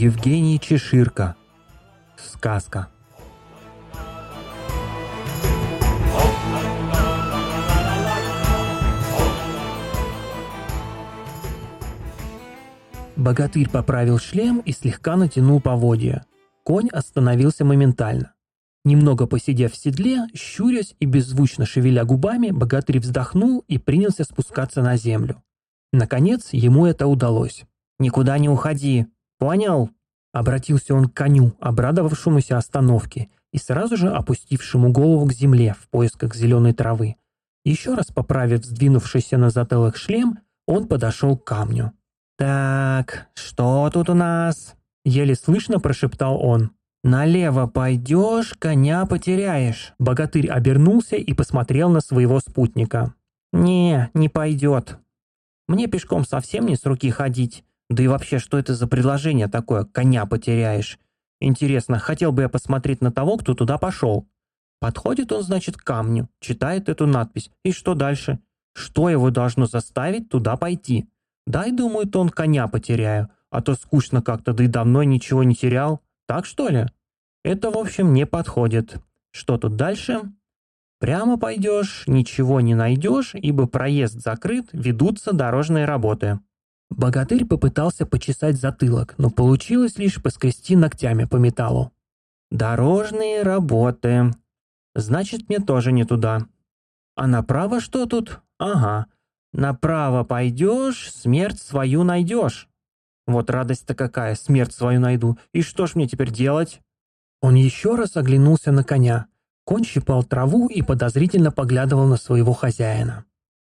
Евгений Чеширка. Сказка. Богатырь поправил шлем и слегка натянул поводья. Конь остановился моментально. Немного посидев в седле, щурясь и беззвучно шевеля губами, богатырь вздохнул и принялся спускаться на землю. Наконец, ему это удалось. «Никуда не уходи! Понял?» Обратился он к коню, обрадовавшемуся остановке и сразу же опустившему голову к земле в поисках зеленой травы. Еще раз поправив сдвинувшийся на затылок шлем, он подошел к камню. «Так, что тут у нас?» Еле слышно прошептал он. «Налево пойдешь, коня потеряешь». Богатырь обернулся и посмотрел на своего спутника. «Не, не пойдет. Мне пешком совсем не с руки ходить. Да и вообще, что это за предложение такое «коня потеряешь»? Интересно, хотел бы я посмотреть на того, кто туда пошел. Подходит он, значит, к камню, читает эту надпись. И что дальше? Что его должно заставить туда пойти? Дай, думает он, коня потеряю, а то скучно как-то, да и давно ничего не терял. Так что ли? Это, в общем, не подходит. Что тут дальше? Прямо пойдешь, ничего не найдешь, ибо проезд закрыт, ведутся дорожные работы. Богатырь попытался почесать затылок, но получилось лишь поскрести ногтями по металлу. «Дорожные работы. Значит, мне тоже не туда. А направо что тут? Ага. Направо пойдешь, смерть свою найдешь. Вот радость-то какая, смерть свою найду. И что ж мне теперь делать?» Он еще раз оглянулся на коня. Конь щипал траву и подозрительно поглядывал на своего хозяина.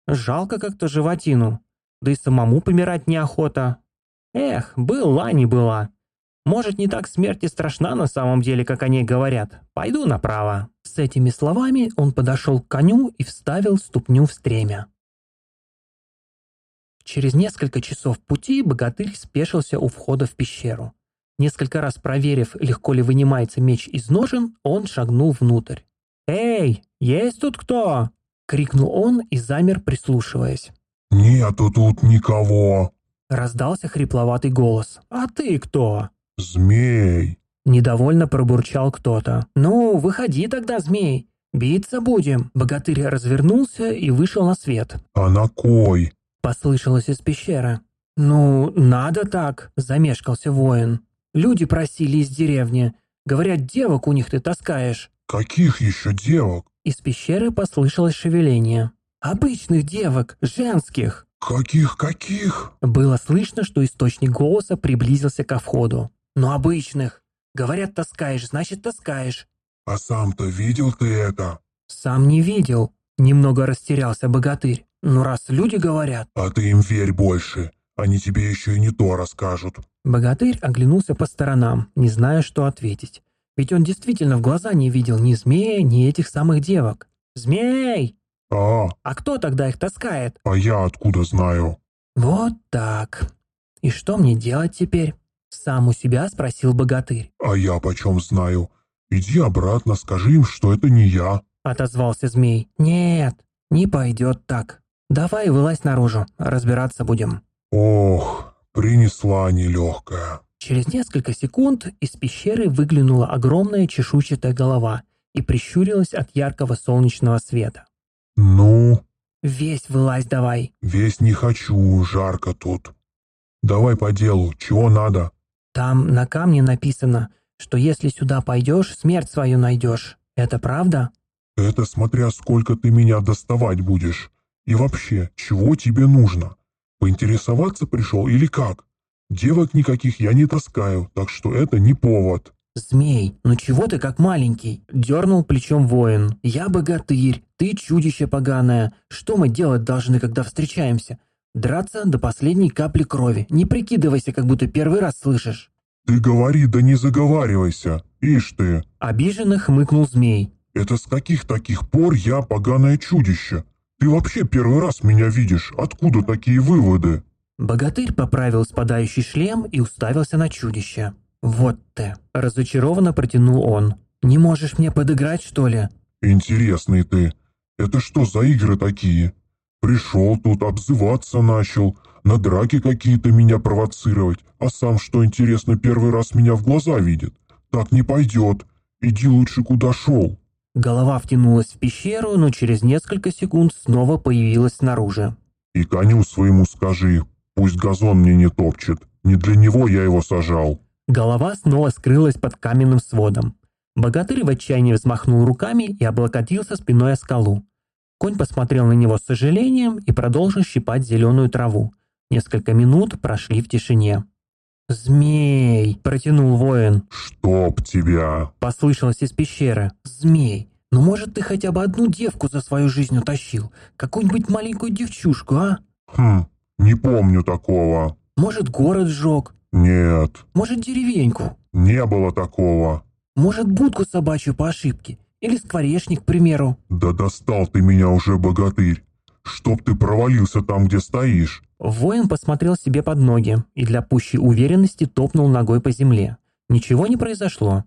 «Жалко как-то животину да и самому помирать неохота. Эх, была не была. Может, не так смерть и страшна на самом деле, как они говорят. Пойду направо». С этими словами он подошел к коню и вставил ступню в стремя. Через несколько часов пути богатырь спешился у входа в пещеру. Несколько раз проверив, легко ли вынимается меч из ножен, он шагнул внутрь. «Эй, есть тут кто?» — крикнул он и замер, прислушиваясь. «Нету тут никого!» Раздался хрипловатый голос. «А ты кто?» «Змей!» Недовольно пробурчал кто-то. «Ну, выходи тогда, змей! Биться будем!» Богатырь развернулся и вышел на свет. «А на кой?» Послышалось из пещеры. «Ну, надо так!» Замешкался воин. «Люди просили из деревни. Говорят, девок у них ты таскаешь». «Каких еще девок?» Из пещеры послышалось шевеление. Обычных девок, женских. Каких-каких? Было слышно, что источник голоса приблизился ко входу. Но обычных. Говорят, таскаешь, значит таскаешь. А сам-то видел ты это? Сам не видел. Немного растерялся богатырь. Но раз люди говорят... А ты им верь больше. Они тебе еще и не то расскажут. Богатырь оглянулся по сторонам, не зная, что ответить. Ведь он действительно в глаза не видел ни змея, ни этих самых девок. «Змей!» «А, А кто тогда их таскает? а я откуда знаю?» Вот так. И что мне делать теперь? Сам у себя спросил богатырь. «А я почем знаю? Иди обратно, скажи им, что это не я». Отозвался змей. Нет, не пойдет так. Давай вылазь наружу, разбираться будем. Ох, принесла нелегкая. Через несколько секунд из пещеры выглянула огромная чешуйчатая голова и прищурилась от яркого солнечного света. «Ну, Весь вылазь давай. весь не хочу, жарко тут. Давай по делу, чего надо?» Там на камне написано, что если сюда пойдешь, смерть свою найдешь. Это правда? «Это смотря сколько ты меня доставать будешь. И вообще, чего тебе нужно? Поинтересоваться пришел или как? Девок никаких я не таскаю, так что это не повод». «Змей, ну чего ты как маленький?» — дернул плечом воин. «Я богатырь, ты чудище поганое. Что мы делать должны, когда встречаемся? Драться до последней капли крови. Не прикидывайся, как будто первый раз слышишь». «Ты говори, да не заговаривайся. Ишь ты, Обиженно хмыкнул змей. это с каких таких пор я поганое чудище? Ты вообще первый раз меня видишь, откуда такие выводы?» Богатырь поправил спадающий шлем и уставился на чудище. «Вот ты!» – разочарованно протянул он. «Не можешь мне подыграть, что ли?» «Интересный ты. Это что за игры такие? Пришел тут, обзываться начал, на драки какие-то меня провоцировать, а сам, что интересно, первый раз меня в глаза видит. Так не пойдет. Иди лучше куда шел». Голова втянулась в пещеру, но через несколько секунд снова появилась снаружи. «И коню своему скажи, пусть газон мне не топчет. Не для него я его сажал». Голова снова скрылась под каменным сводом. Богатырь в отчаянии взмахнул руками и облокотился спиной о скалу. Конь посмотрел на него с сожалением и продолжил щипать зеленую траву. Несколько минут прошли в тишине. «Змей!» – протянул воин. «Чтоб тебя!» – послышалось из пещеры. «Змей! Ну, может, ты хотя бы одну девку за свою жизнь утащил? Какую-нибудь маленькую девчушку, а?» «Хм, не помню такого». «Может, город сжег?» «Нет». «Может, деревеньку?» «Не было такого». «Может, будку собачью по ошибке? Или скворечник, к примеру?» «Да достал ты меня уже, богатырь! Чтоб ты провалился там, где стоишь!» Воин посмотрел себе под ноги и для пущей уверенности топнул ногой по земле. Ничего не произошло.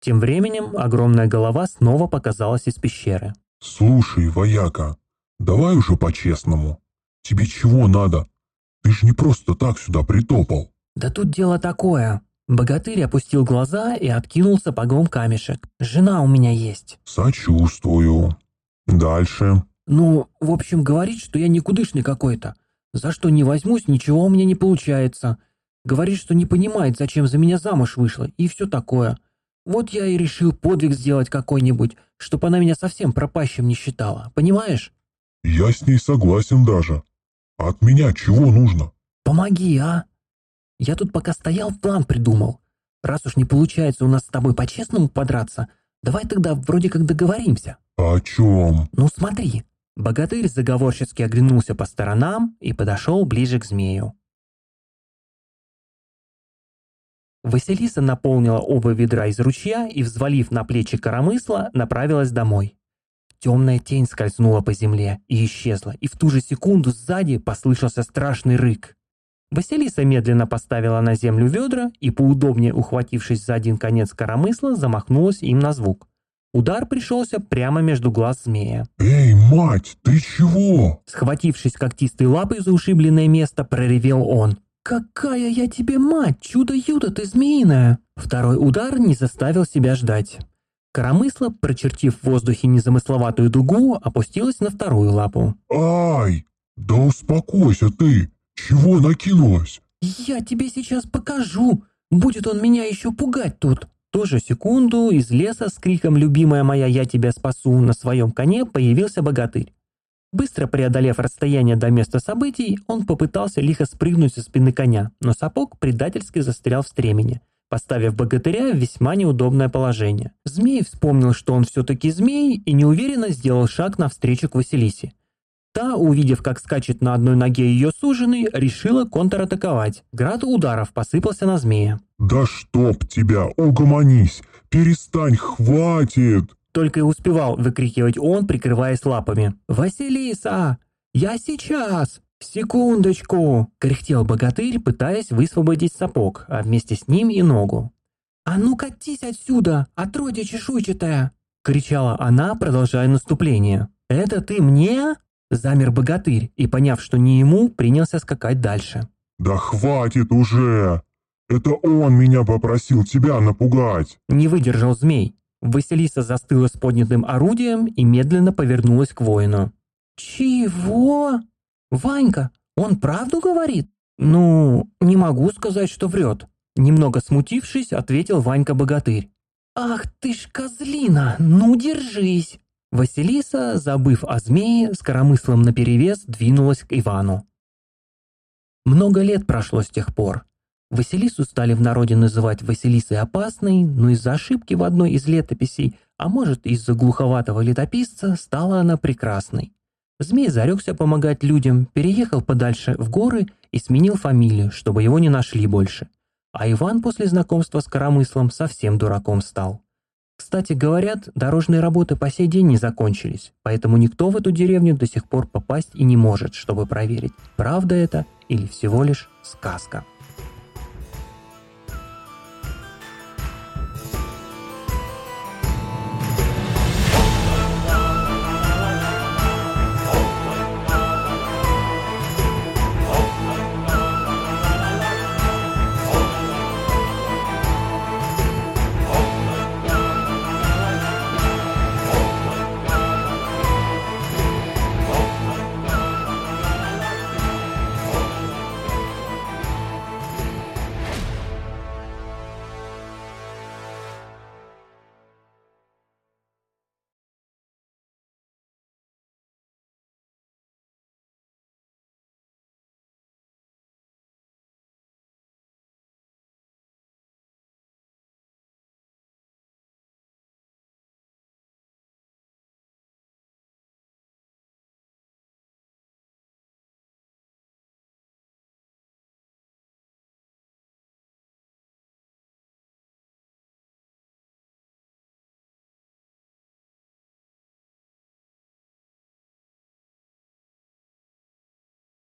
Тем временем огромная голова снова показалась из пещеры. «Слушай, вояка, давай уже по-честному. Тебе чего надо? Ты ж не просто так сюда притопал». «Да тут дело такое». Богатырь опустил глаза и откинул сапогом камешек. «Жена у меня есть». «Сочувствую. Дальше». «Ну, в общем, говорит, что я никудышный какой-то. За что не возьмусь, ничего у меня не получается. Говорит, что не понимает, зачем за меня замуж вышла, и все такое. Вот я и решил подвиг сделать какой-нибудь, чтоб она меня совсем пропащим не считала. Понимаешь? Я с ней согласен даже. От меня чего нужно? Помоги, а? Я тут пока стоял, план придумал. Раз уж не получается у нас с тобой по-честному подраться, давай тогда вроде как договоримся. А о чем? Ну смотри, Богатырь заговорчески оглянулся по сторонам и подошел ближе к змею. Василиса наполнила оба ведра из ручья и, взвалив на плечи коромысла, направилась домой. Темная тень скользнула по земле и исчезла, и в ту же секунду сзади послышался страшный рык. Василиса медленно поставила на землю ведра и, поудобнее ухватившись за один конец коромысла, замахнулась им на звук. Удар пришелся прямо между глаз змея. «Эй, мать, ты чего?» Схватившись когтистой лапой за ушибленное место, проревел он. «Какая я тебе мать, чудо-юдо ты змеиная!» Второй удар не заставил себя ждать. Коромысло, прочертив в воздухе незамысловатую дугу, опустилось на вторую лапу. «Ай! Да успокойся ты! Чего накинулась?» «Я тебе сейчас покажу! Будет он меня еще пугать тут!» ту же секунду из леса с криком «Любимая моя, я тебя спасу!» на своем коне появился богатырь. Быстро преодолев расстояние до места событий, он попытался лихо спрыгнуть со спины коня, но сапог предательски застрял в стремени, поставив богатыря в весьма неудобное положение. Змей вспомнил, что он все-таки змей, и неуверенно сделал шаг навстречу к Василисе. Та, увидев, как скачет на одной ноге ее суженый, решила контратаковать. Град ударов посыпался на змея. «Да чтоб тебя, угомонись! Перестань, хватит!» Только и успевал выкрикивать он, прикрываясь лапами. «Василиса! Я сейчас! Секундочку!» Кряхтел богатырь, пытаясь высвободить сапог, а вместе с ним и ногу. «А ну катись отсюда, отродье чешуйчатая!» Кричала она, продолжая наступление. «Это ты мне?» Замер богатырь и, поняв, что не ему, принялся скакать дальше. «Да хватит уже! Это он меня попросил тебя напугать!» Не выдержал змей. Василиса застыла с поднятым орудием и медленно повернулась к воину. «Чего? Ванька, он правду говорит?» «Ну, не могу сказать, что врет», — немного смутившись, ответил Ванька-богатырь. «Ах ты ж козлина, ну держись!» Василиса, забыв о змее, с коромыслом наперевес двинулась к Ивану. Много лет прошло с тех пор. Василису стали в народе называть Василисой Опасной, но из-за ошибки в одной из летописей, а может из-за глуховатого летописца, стала она прекрасной. Змей зарекся помогать людям, переехал подальше в горы и сменил фамилию, чтобы его не нашли больше. А Иван после знакомства с коромыслом совсем дураком стал. Кстати, говорят, дорожные работы по сей день не закончились, поэтому никто в эту деревню до сих пор попасть и не может, чтобы проверить, правда это или всего лишь сказка.